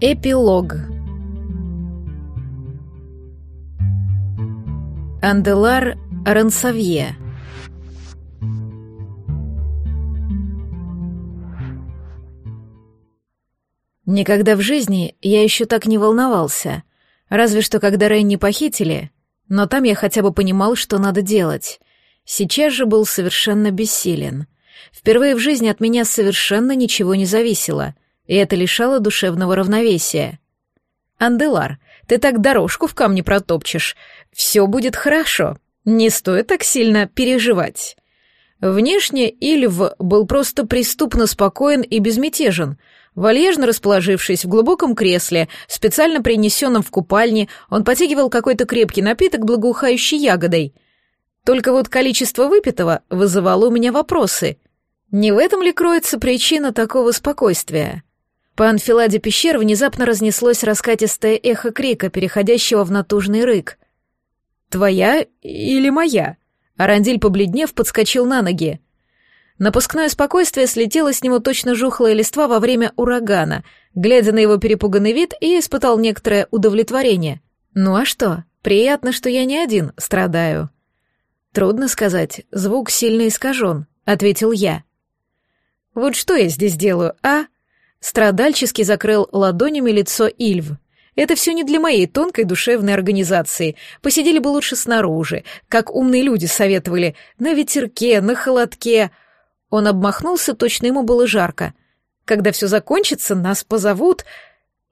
Эпилог Анделар Рансавье Никогда в жизни я еще так не волновался, разве что когда Рейни похитили, но там я хотя бы понимал, что надо делать. Сейчас же был совершенно бессилен. Впервые в жизни от меня совершенно ничего не зависело, и это лишало душевного равновесия. «Анделар, ты так дорожку в камне протопчешь. Все будет хорошо. Не стоит так сильно переживать». Внешне Ильв был просто преступно спокоен и безмятежен. Вальяжно расположившись в глубоком кресле, специально принесенном в купальне, он потягивал какой-то крепкий напиток, благоухающий ягодой. Только вот количество выпитого вызывало у меня вопросы. Не в этом ли кроется причина такого спокойствия? По анфиладе пещер внезапно разнеслось раскатистое эхо крика, переходящего в натужный рык. «Твоя или моя?» Арандиль, побледнев, подскочил на ноги. Напускное спокойствие слетело с него точно жухлая листва во время урагана. Глядя на его перепуганный вид, и испытал некоторое удовлетворение. «Ну а что? Приятно, что я не один страдаю». «Трудно сказать, звук сильно искажен», — ответил я. «Вот что я здесь делаю, а?» Страдальчески закрыл ладонями лицо Ильв. «Это все не для моей тонкой душевной организации. Посидели бы лучше снаружи, как умные люди советовали, на ветерке, на холодке». Он обмахнулся, точно ему было жарко. «Когда все закончится, нас позовут...»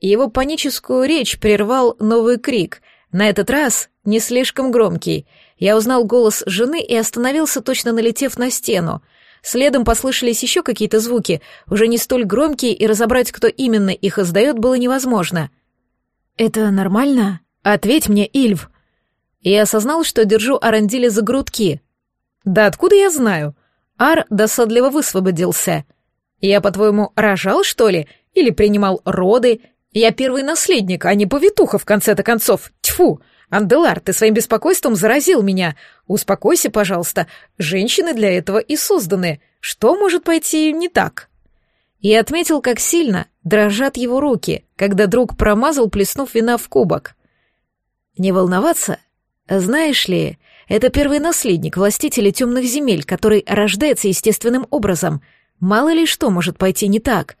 Его паническую речь прервал новый крик, на этот раз не слишком громкий. Я узнал голос жены и остановился, точно налетев на стену. Следом послышались еще какие-то звуки, уже не столь громкие, и разобрать, кто именно их издает, было невозможно. «Это нормально? Ответь мне, Ильв!» Я осознал, что держу Арандиля за грудки. «Да откуда я знаю?» Ар досадливо высвободился. «Я, по-твоему, рожал, что ли? Или принимал роды? Я первый наследник, а не повитуха, в конце-то концов. Тьфу! Анделар, ты своим беспокойством заразил меня. Успокойся, пожалуйста. Женщины для этого и созданы. Что может пойти не так? И отметил, как сильно дрожат его руки, когда друг промазал, плеснув вина в кубок. Не волноваться? Знаешь ли, это первый наследник властителя темных земель, который рождается естественным образом. Мало ли что может пойти не так.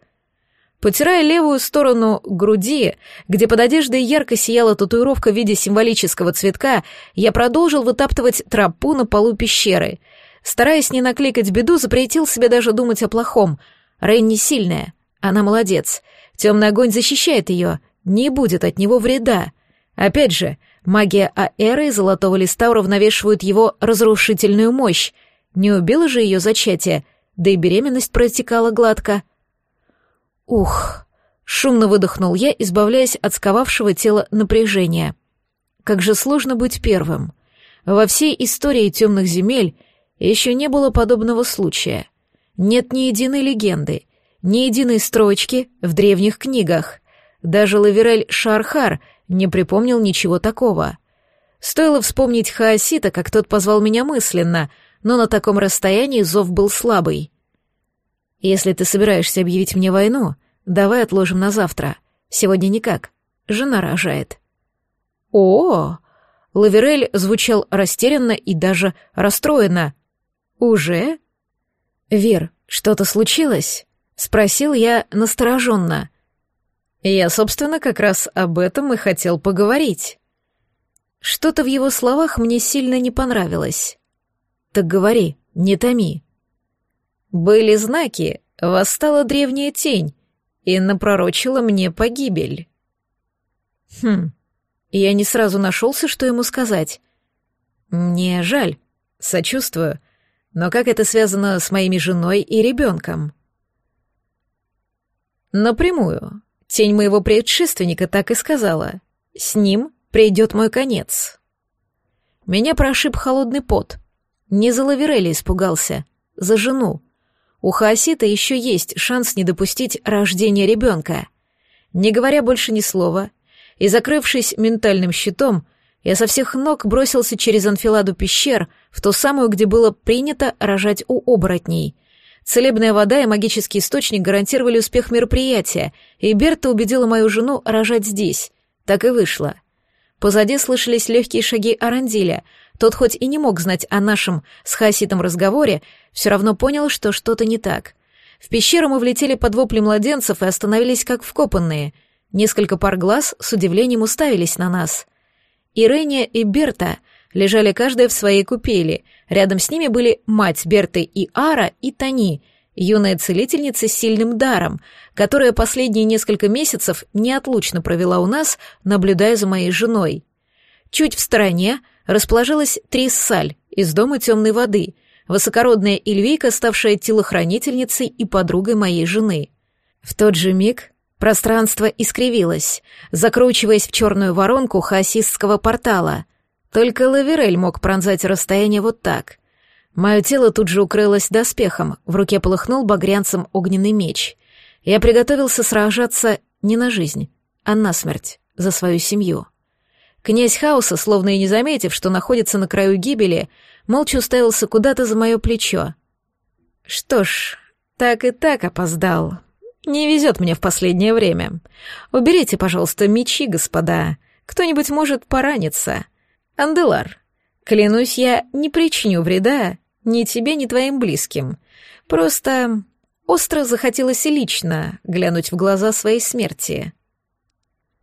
Потирая левую сторону груди, где под одеждой ярко сияла татуировка в виде символического цветка, я продолжил вытаптывать тропу на полу пещеры. Стараясь не накликать беду, запретил себе даже думать о плохом. Рейн сильная, она молодец. Темный огонь защищает ее, не будет от него вреда. Опять же, магия Аэры и Золотого Листа уравновешивают его разрушительную мощь. Не убила же ее зачатие, да и беременность протекала гладко. Ух! Шумно выдохнул я, избавляясь от сковавшего тела напряжения. Как же сложно быть первым. Во всей истории темных земель еще не было подобного случая. Нет ни единой легенды, ни единой строчки в древних книгах. Даже Лаверель Шархар не припомнил ничего такого. Стоило вспомнить Хаосита, как тот позвал меня мысленно, но на таком расстоянии зов был слабый. «Если ты собираешься объявить мне войну, Давай отложим на завтра. Сегодня никак. Жена рожает. О, Лаверель звучал растерянно и даже расстроенно. Уже? Вер, что-то случилось? Спросил я настороженно. Я, собственно, как раз об этом и хотел поговорить. Что-то в его словах мне сильно не понравилось. Так говори, не томи. Были знаки, восстала древняя тень, и напророчила мне погибель. Хм, я не сразу нашелся, что ему сказать. Мне жаль, сочувствую, но как это связано с моими женой и ребенком? Напрямую. Тень моего предшественника так и сказала. С ним придет мой конец. Меня прошиб холодный пот. Не за Лаверели испугался, за жену. У Хаосита еще есть шанс не допустить рождения ребенка. Не говоря больше ни слова, и закрывшись ментальным щитом, я со всех ног бросился через анфиладу пещер в ту самую, где было принято рожать у оборотней. Целебная вода и магический источник гарантировали успех мероприятия, и Берта убедила мою жену рожать здесь. Так и вышло. Позади слышались легкие шаги Арандиля. Тот хоть и не мог знать о нашем с Хаситом разговоре, все равно понял, что что-то не так. В пещеру мы влетели под вопли младенцев и остановились как вкопанные. Несколько пар глаз с удивлением уставились на нас. Ирэния и Берта лежали каждая в своей купели. Рядом с ними были мать Берты и Ара и Тани, юная целительница с сильным даром, которая последние несколько месяцев неотлучно провела у нас, наблюдая за моей женой. Чуть в стороне расположилась Триссаль из дома темной воды, высокородная Эльвийка, ставшая телохранительницей и подругой моей жены. В тот же миг пространство искривилось, закручиваясь в черную воронку хаосистского портала. Только Лаверель мог пронзать расстояние вот так. Мое тело тут же укрылось доспехом, в руке полыхнул багрянцем огненный меч. Я приготовился сражаться не на жизнь, а на смерть, за свою семью. Князь Хаоса, словно и не заметив, что находится на краю гибели, молча уставился куда-то за мое плечо. Что ж, так и так опоздал. Не везет мне в последнее время. Уберите, пожалуйста, мечи, господа. Кто-нибудь может пораниться. Анделар, клянусь, я не причиню вреда ни тебе, ни твоим близким. Просто остро захотелось лично глянуть в глаза своей смерти.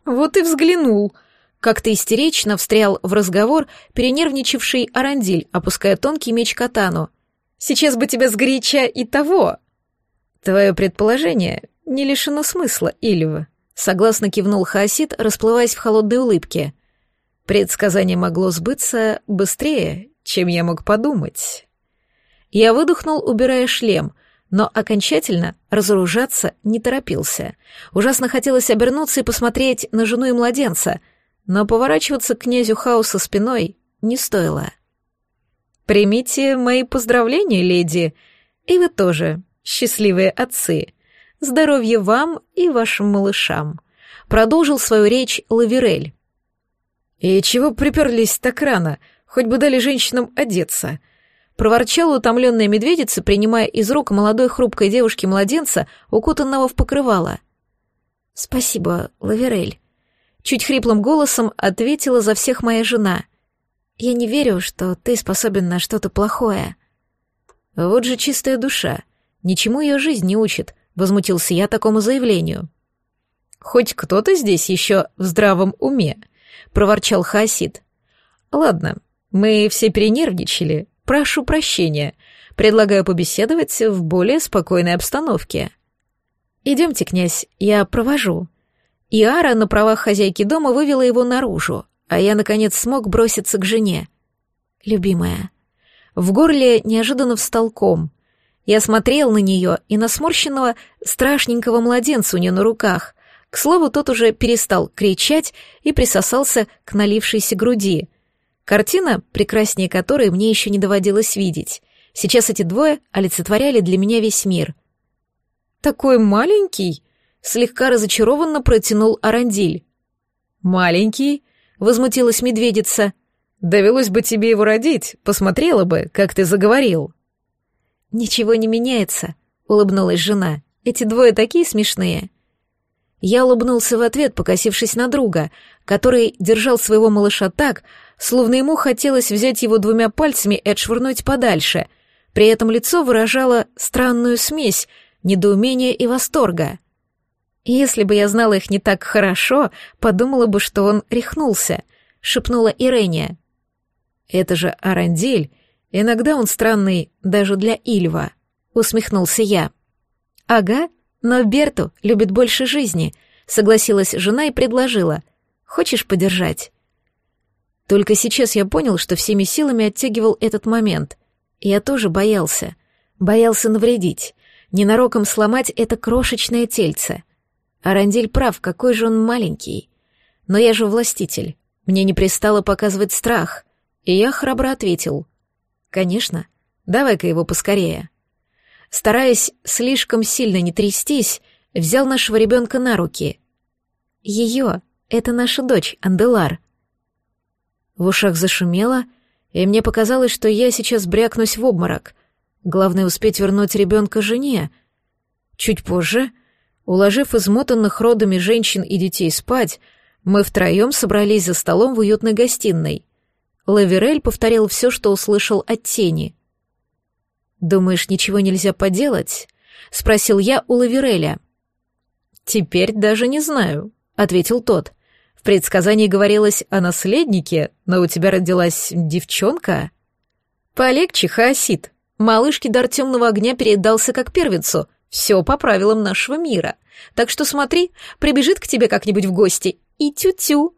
Вот и взглянул. Как-то истерично встрял в разговор перенервничавший Арандиль, опуская тонкий меч катану. «Сейчас бы тебя сгоряча и того!» «Твое предположение не лишено смысла, Ильва», — согласно кивнул Хаосид, расплываясь в холодной улыбке. «Предсказание могло сбыться быстрее, чем я мог подумать». Я выдохнул, убирая шлем, но окончательно разоружаться не торопился. Ужасно хотелось обернуться и посмотреть на жену и младенца, но поворачиваться к князю Хаоса спиной не стоило. «Примите мои поздравления, леди, и вы тоже, счастливые отцы. Здоровья вам и вашим малышам», — продолжил свою речь Лаверель. «И чего приперлись так рано? Хоть бы дали женщинам одеться», проворчала утомленная медведица, принимая из рук молодой хрупкой девушки младенца, укутанного в покрывало. «Спасибо, Лаверель», — чуть хриплым голосом ответила за всех моя жена. «Я не верю, что ты способен на что-то плохое». «Вот же чистая душа. Ничему ее жизнь не учит», — возмутился я такому заявлению. «Хоть кто-то здесь еще в здравом уме», — проворчал Хасид. «Ладно, мы все перенервничали, Прошу прощения. Предлагаю побеседовать в более спокойной обстановке. Идемте, князь, я провожу. Иара на правах хозяйки дома вывела его наружу, а я, наконец, смог броситься к жене. Любимая. В горле неожиданно встал ком. Я смотрел на нее и на сморщенного, страшненького младенца у нее на руках. К слову, тот уже перестал кричать и присосался к налившейся груди — Картина, прекраснее которой мне еще не доводилось видеть. Сейчас эти двое олицетворяли для меня весь мир. «Такой маленький?» — слегка разочарованно протянул Арандиль. «Маленький?» — возмутилась медведица. «Довелось бы тебе его родить, посмотрела бы, как ты заговорил». «Ничего не меняется», — улыбнулась жена. «Эти двое такие смешные». Я улыбнулся в ответ, покосившись на друга, который держал своего малыша так, словно ему хотелось взять его двумя пальцами и отшвырнуть подальше. При этом лицо выражало странную смесь недоумения и восторга. «Если бы я знала их не так хорошо, подумала бы, что он рехнулся», — шепнула Ирения. «Это же Арандиль. Иногда он странный даже для Ильва», — усмехнулся я. «Ага, но Берту любит больше жизни», — согласилась жена и предложила. «Хочешь подержать?» Только сейчас я понял, что всеми силами оттягивал этот момент. Я тоже боялся. Боялся навредить, ненароком сломать это крошечное тельце. Арандель прав, какой же он маленький. Но я же властитель. Мне не пристало показывать страх. И я храбро ответил. «Конечно. Давай-ка его поскорее». Стараясь слишком сильно не трястись, взял нашего ребенка на руки. «Ее — это наша дочь, Анделар», в ушах зашумело, и мне показалось, что я сейчас брякнусь в обморок. Главное успеть вернуть ребенка жене. Чуть позже, уложив измотанных родами женщин и детей спать, мы втроем собрались за столом в уютной гостиной. Лаверель повторил все, что услышал от тени. «Думаешь, ничего нельзя поделать?» — спросил я у Лавереля. «Теперь даже не знаю», — ответил тот. «В предсказании говорилось о наследнике, но у тебя родилась девчонка?» «Полегче, Хаосид. Малышке дар темного огня передался как первенцу. Все по правилам нашего мира. Так что смотри, прибежит к тебе как-нибудь в гости и тю-тю».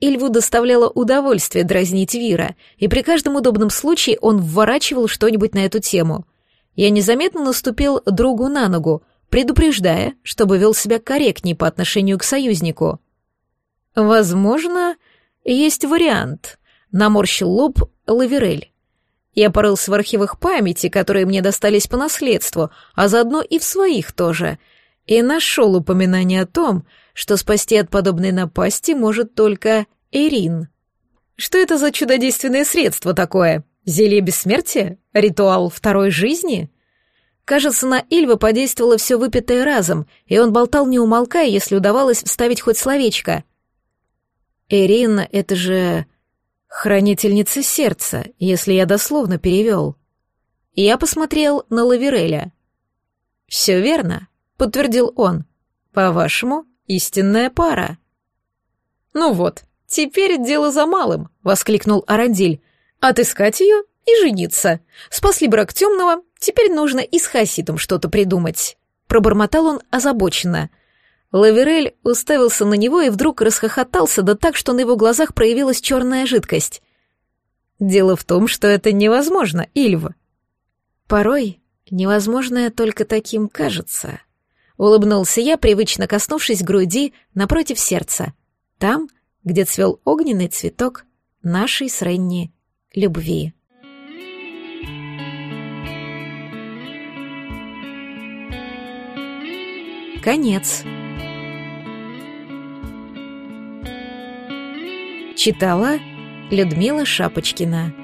Ильву доставляло удовольствие дразнить Вира, и при каждом удобном случае он вворачивал что-нибудь на эту тему. Я незаметно наступил другу на ногу, предупреждая, чтобы вел себя корректней по отношению к союзнику. «Возможно, есть вариант», — наморщил лоб Лаверель. Я порылся в архивах памяти, которые мне достались по наследству, а заодно и в своих тоже, и нашел упоминание о том, что спасти от подобной напасти может только Эрин. Что это за чудодейственное средство такое? Зелье бессмертия? Ритуал второй жизни? Кажется, на Ильва подействовало все выпитое разом, и он болтал не умолкая, если удавалось вставить хоть словечко. Эрин — это же хранительница сердца, если я дословно перевел. Я посмотрел на Лавереля. «Все верно», — подтвердил он. «По-вашему, истинная пара». «Ну вот, теперь дело за малым», — воскликнул Арандиль. «Отыскать ее и жениться. Спасли брак темного, теперь нужно и с Хаситом что-то придумать». Пробормотал он озабоченно. Лаверель уставился на него и вдруг расхохотался, да так, что на его глазах проявилась черная жидкость. «Дело в том, что это невозможно, Ильва». «Порой невозможное только таким кажется», Улыбнулся я, привычно коснувшись груди напротив сердца, там, где цвел огненный цветок нашей с Ренни любви. Конец. Читала Людмила Шапочкина.